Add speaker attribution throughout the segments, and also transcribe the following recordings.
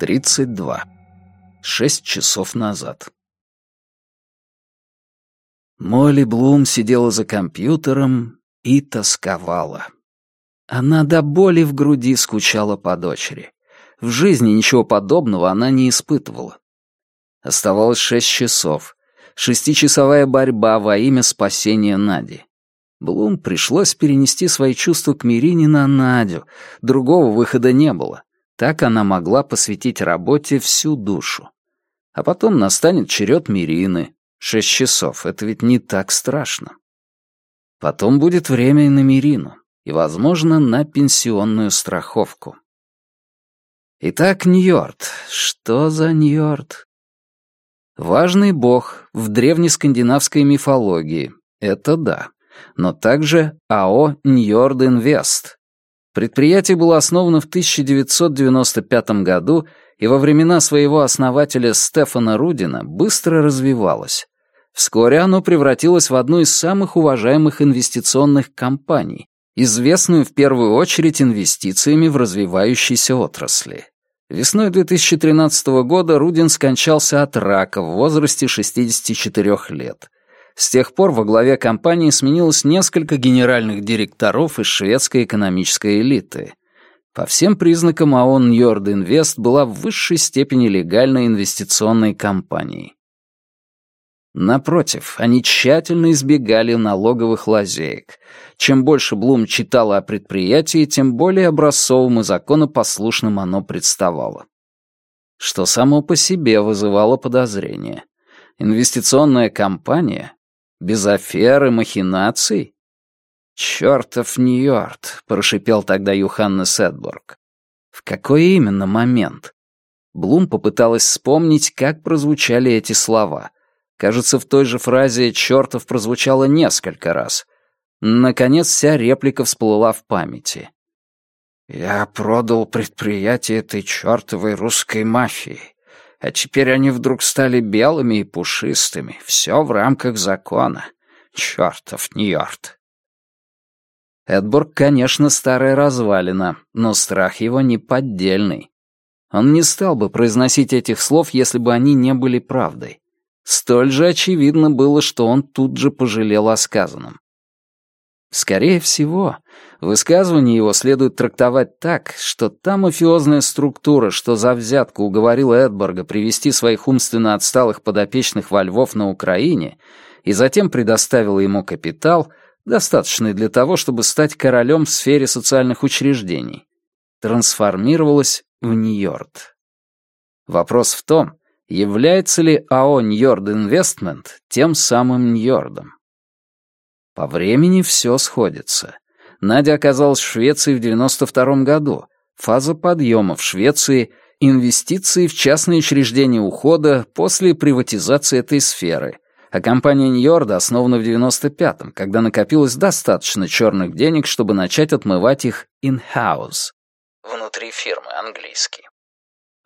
Speaker 1: 32. Шесть часов назад. Молли Блум сидела за компьютером и тосковала. Она до боли в груди скучала по дочери. В жизни ничего подобного она не испытывала. Оставалось шесть часов. Шестичасовая борьба во имя спасения Нади. Блум пришлось перенести свои чувства к Мирине на Надю. Другого выхода не было. Так она могла посвятить работе всю душу. А потом настанет черед Мирины. Шесть часов — это ведь не так страшно. Потом будет время и на Мирину, и, возможно, на пенсионную страховку. Итак, Ньорд. Что за Ньорд? Важный бог в древнескандинавской мифологии. Это да. Но также АО «Ньорд Инвест», Предприятие было основано в 1995 году и во времена своего основателя Стефана Рудина быстро развивалось. Вскоре оно превратилось в одну из самых уважаемых инвестиционных компаний, известную в первую очередь инвестициями в развивающиеся отрасли. Весной 2013 года Рудин скончался от рака в возрасте 64 лет. С тех пор во главе компании сменилось несколько генеральных директоров из шведской экономической элиты. По всем признакам АОН Ньорд Инвест была в высшей степени легальной инвестиционной компанией. Напротив, они тщательно избегали налоговых лазеек. Чем больше Блум читала о предприятии, тем более образцовым и законопослушным оно представало. Что само по себе вызывало подозрение. Инвестиционная компания без аферы, махинаций? «Чёртов Нью-Йорк», — прошипел тогда Юханнес Эдборг. В какой именно момент? Блум попыталась вспомнить, как прозвучали эти слова. Кажется, в той же фразе «чёртов» прозвучало несколько раз. Наконец, вся реплика всплыла в памяти. «Я продал предприятие этой чёртовой русской мафии. А теперь они вдруг стали белыми и пушистыми. Все в рамках закона. Чертов Нью-Йорк. Эдбург, конечно, старая развалина, но страх его неподдельный. Он не стал бы произносить этих слов, если бы они не были правдой. Столь же очевидно было, что он тут же пожалел о сказанном. Скорее всего, высказывание его следует трактовать так, что та мафиозная структура, что за взятку уговорила Эдборга привести своих умственно отсталых подопечных во Львов на Украине и затем предоставила ему капитал, достаточный для того, чтобы стать королем в сфере социальных учреждений, трансформировалась в Нью-Йорк. Вопрос в том, является ли АО «Ньорд Инвестмент» тем самым Ньордом. По времени все сходится. Надя оказалась в Швеции в 92 году. Фаза подъема в Швеции, инвестиции в частные учреждения ухода после приватизации этой сферы. А компания Ньорда основана в 95-м, когда накопилось достаточно черных денег, чтобы начать отмывать их in-house. Внутри фирмы, английский.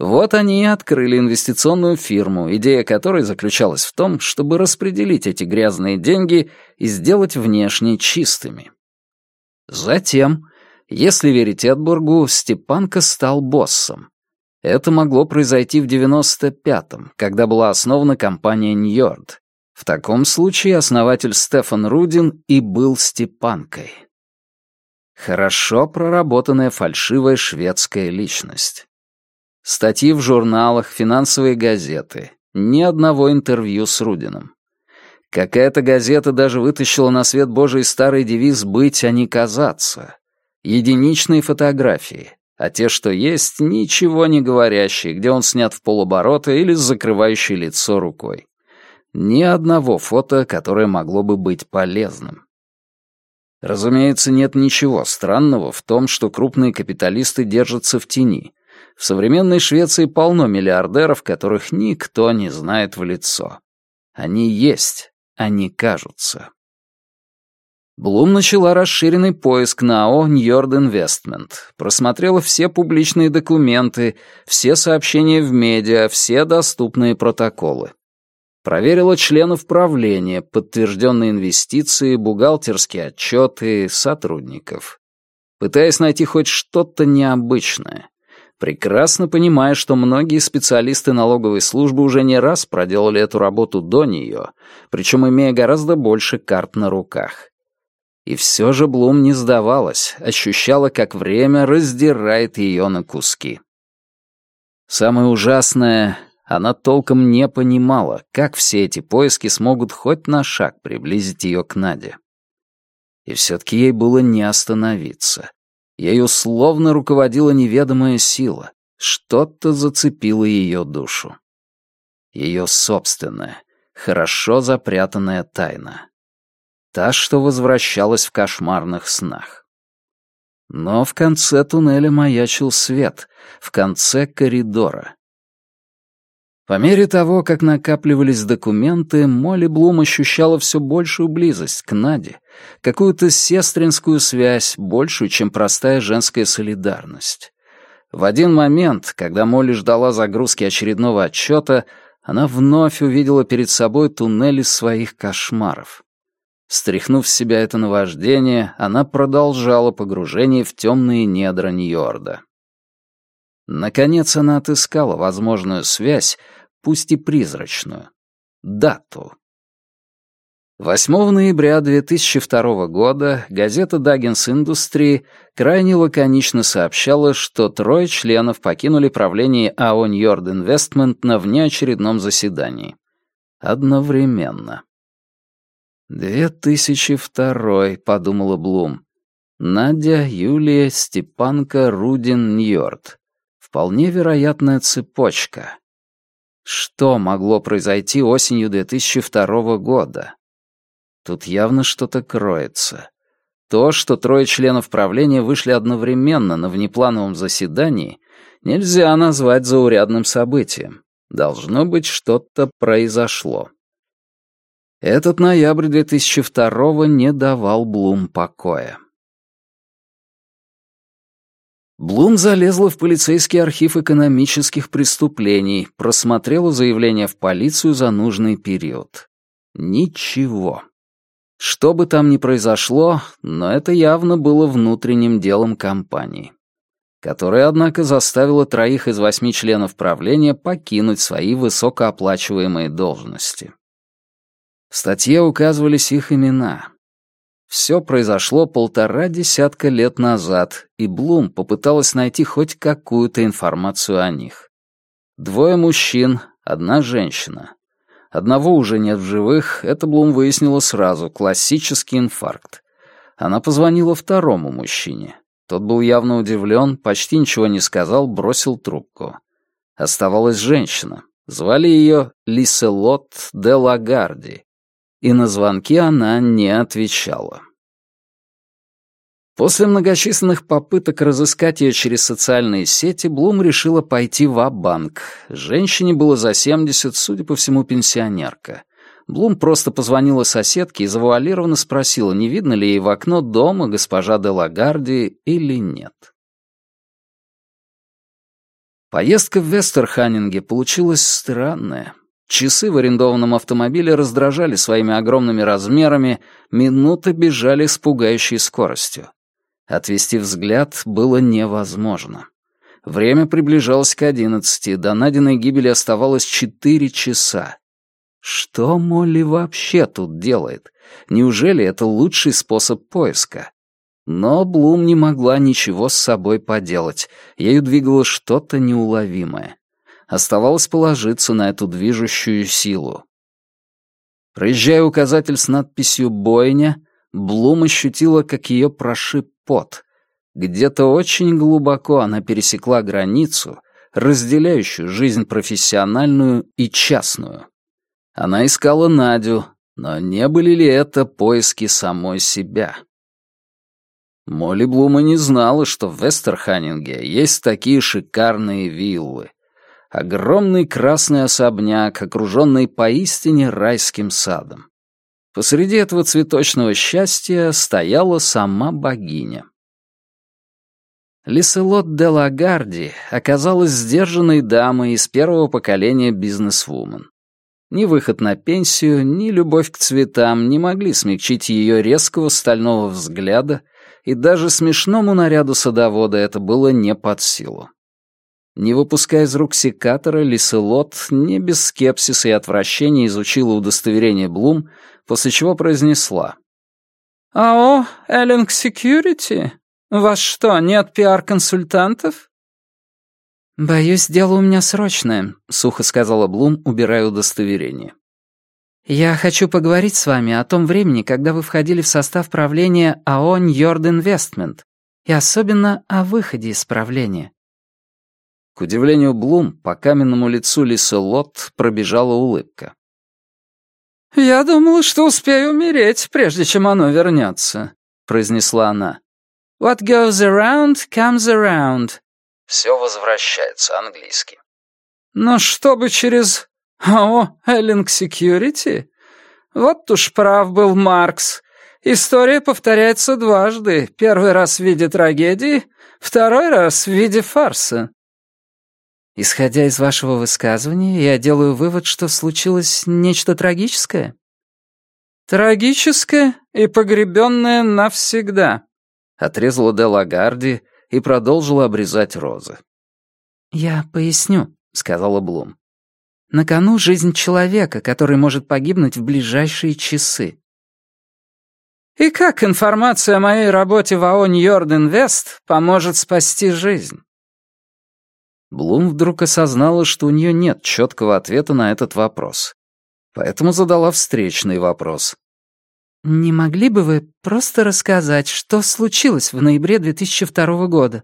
Speaker 1: Вот они и открыли инвестиционную фирму, идея которой заключалась в том, чтобы распределить эти грязные деньги и сделать внешне чистыми. Затем, если верить Эдбургу, Степанка стал боссом. Это могло произойти в 95-м, когда была основана компания Ньорд. В таком случае основатель Стефан Рудин и был Степанкой. Хорошо проработанная фальшивая шведская личность. Статьи в журналах, финансовые газеты. Ни одного интервью с Рудином. Какая-то газета даже вытащила на свет Божий старый девиз «быть, а не казаться». Единичные фотографии, а те, что есть, ничего не говорящие, где он снят в полоборота или с закрывающей лицо рукой. Ни одного фото, которое могло бы быть полезным. Разумеется, нет ничего странного в том, что крупные капиталисты держатся в тени — в современной Швеции полно миллиардеров, которых никто не знает в лицо. Они есть, они кажутся. Блум начала расширенный поиск на АО «Ньорд Инвестмент», просмотрела все публичные документы, все сообщения в медиа, все доступные протоколы. Проверила членов правления, подтвержденные инвестиции, бухгалтерские отчеты, сотрудников. Пытаясь найти хоть что-то необычное. Прекрасно понимая, что многие специалисты налоговой службы уже не раз проделали эту работу до нее, причем имея гораздо больше карт на руках. И все же Блум не сдавалась, ощущала, как время раздирает ее на куски. Самое ужасное, она толком не понимала, как все эти поиски смогут хоть на шаг приблизить ее к Наде. И все-таки ей было не остановиться. Ею словно руководила неведомая сила, что-то зацепило ее душу. Ее собственная, хорошо запрятанная тайна. Та, что возвращалась в кошмарных снах. Но в конце туннеля маячил свет, в конце коридора. По мере того, как накапливались документы, Молли Блум ощущала все большую близость к Наде, какую-то сестринскую связь, большую, чем простая женская солидарность. В один момент, когда Молли ждала загрузки очередного отчета, она вновь увидела перед собой туннели своих кошмаров. Стряхнув с себя это наваждение, она продолжала погружение в темные недра Ньорда. Наконец она отыскала возможную связь, пусть и призрачную. Дату. 8 ноября 2002 года газета Dagens Industry крайне лаконично сообщала, что трое членов покинули правление АО Ньорд Инвестмент на внеочередном заседании. Одновременно. «Две тысячи второй», — подумала Блум. Надя, Юлия, Степанка, Рудин, Ньорд. Вполне вероятная цепочка. Что могло произойти осенью 2002 года? Тут явно что-то кроется. То, что трое членов правления вышли одновременно на внеплановом заседании, нельзя назвать заурядным событием. Должно быть, что-то произошло. Этот ноябрь 2002 не давал Блум покоя. Блум залезла в полицейский архив экономических преступлений, просмотрела заявление в полицию за нужный период. Ничего. Что бы там ни произошло, но это явно было внутренним делом компании, которая, однако, заставила троих из восьми членов правления покинуть свои высокооплачиваемые должности. В статье указывались их имена. Все произошло полтора десятка лет назад, и Блум попыталась найти хоть какую-то информацию о них. Двое мужчин, одна женщина. Одного уже нет в живых, это Блум выяснила сразу, классический инфаркт. Она позвонила второму мужчине. Тот был явно удивлен, почти ничего не сказал, бросил трубку. Оставалась женщина. Звали ее Лиселот де Лагарди, и на звонки она не отвечала. После многочисленных попыток разыскать ее через социальные сети, Блум решила пойти в банк Женщине было за 70, судя по всему, пенсионерка. Блум просто позвонила соседке и завуалированно спросила, не видно ли ей в окно дома госпожа де Лагарди или нет. Поездка в Вестерханнинге получилась странная. Часы в арендованном автомобиле раздражали своими огромными размерами, минуты бежали с пугающей скоростью. Отвести взгляд было невозможно. Время приближалось к одиннадцати, до найденной гибели оставалось четыре часа. Что Молли вообще тут делает? Неужели это лучший способ поиска? Но Блум не могла ничего с собой поделать. Ею двигало что-то неуловимое. Оставалось положиться на эту движущую силу. Проезжая указатель с надписью «Бойня», Блум ощутила, как ее прошиб пот. Где-то очень глубоко она пересекла границу, разделяющую жизнь профессиональную и частную. Она искала Надю, но не были ли это поиски самой себя? Молли Блума не знала, что в Вестерханнинге есть такие шикарные виллы. Огромный красный особняк, окруженный поистине райским садом. Посреди этого цветочного счастья стояла сама богиня. Лиселот де Лагарди оказалась сдержанной дамой из первого поколения бизнесвумен. Ни выход на пенсию, ни любовь к цветам не могли смягчить ее резкого стального взгляда, и даже смешному наряду садовода это было не под силу. Не выпуская из рук секатора, Лиселот не без скепсиса и отвращения изучила удостоверение Блум, после чего произнесла. «АО, Эллинг Секьюрити? Вас что, нет пиар-консультантов?» «Боюсь, дело у меня срочное», — сухо сказала Блум, убирая удостоверение. «Я хочу поговорить с вами о том времени, когда вы входили в состав правления АО «Ньорд Инвестмент», и особенно о выходе из правления. К удивлению Блум, по каменному лицу Лисы Лот пробежала улыбка. «Я думала, что успею умереть, прежде чем оно вернется», — произнесла она. «What goes around, comes around». Все возвращается, английский. «Но чтобы через... О, Эллинг Секьюрити? Вот уж прав был Маркс. История повторяется дважды. Первый раз в виде трагедии, второй раз в виде фарса. Исходя из вашего высказывания, я делаю вывод, что случилось нечто трагическое. Трагическое и погребенное навсегда, отрезала де Лагарди и продолжила обрезать розы. Я поясню, сказала Блум. На кону жизнь человека, который может погибнуть в ближайшие часы. И как информация о моей работе в АО Ньорд Инвест поможет спасти жизнь? Блум вдруг осознала, что у нее нет четкого ответа на этот вопрос. Поэтому задала встречный вопрос. «Не могли бы вы просто рассказать, что случилось в ноябре 2002 года?»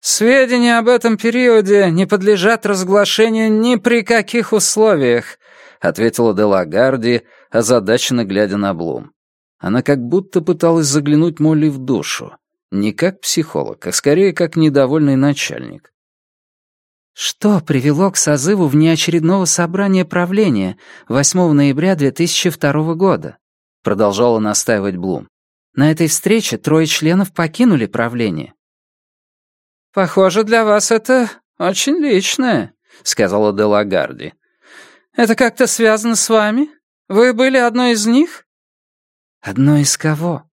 Speaker 1: «Сведения об этом периоде не подлежат разглашению ни при каких условиях», ответила Делагарди, озадаченно глядя на Блум. Она как будто пыталась заглянуть Молли в душу. Не как психолог, а скорее как недовольный начальник. Что привело к созыву внеочередного собрания правления 8 ноября 2002 года? Продолжала настаивать Блум. На этой встрече трое членов покинули правление. «Похоже, для вас это очень личное», — сказала Делагарди. «Это как-то связано с вами? Вы были одной из них?» «Одной из кого?»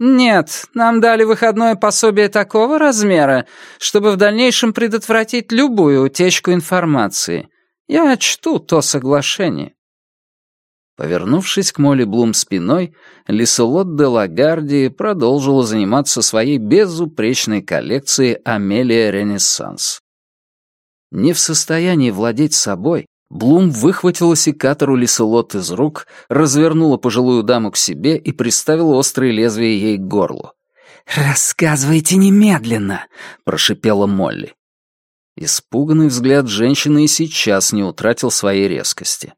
Speaker 1: «Нет, нам дали выходное пособие такого размера, чтобы в дальнейшем предотвратить любую утечку информации. Я чту то соглашение». Повернувшись к Молли Блум спиной, Лиселот де Лагарди продолжила заниматься своей безупречной коллекцией «Амелия Ренессанс». Не в состоянии владеть собой, Блум выхватила секатор у Лиселот из рук, развернула пожилую даму к себе и приставила острые лезвия ей к горлу. «Рассказывайте немедленно!» — прошипела Молли. Испуганный взгляд женщины и сейчас не утратил своей резкости.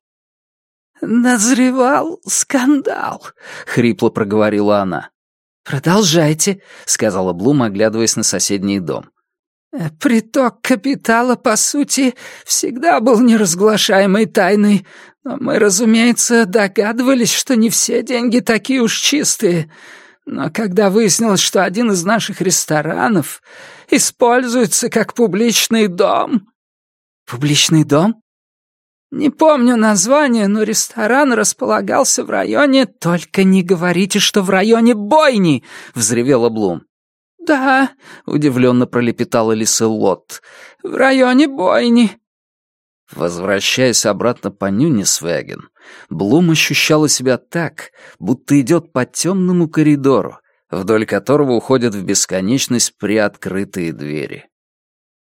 Speaker 1: «Назревал скандал», — хрипло проговорила она. «Продолжайте», — сказала Блум, оглядываясь на соседний дом. Э, «Приток капитала, по сути, всегда был неразглашаемой тайной, но мы, разумеется, догадывались, что не все деньги такие уж чистые. Но когда выяснилось, что один из наших ресторанов используется как публичный дом...» «Публичный дом?» «Не помню название, но ресторан располагался в районе...» «Только не говорите, что в районе бойни!» — взревела Блум. «Да», — удивленно пролепетала Лот, — «в районе бойни». Возвращаясь обратно по Нюнисвеген, Блум ощущала себя так, будто идет по темному коридору, вдоль которого уходят в бесконечность приоткрытые двери.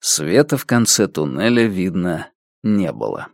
Speaker 1: Света в конце туннеля видно не было.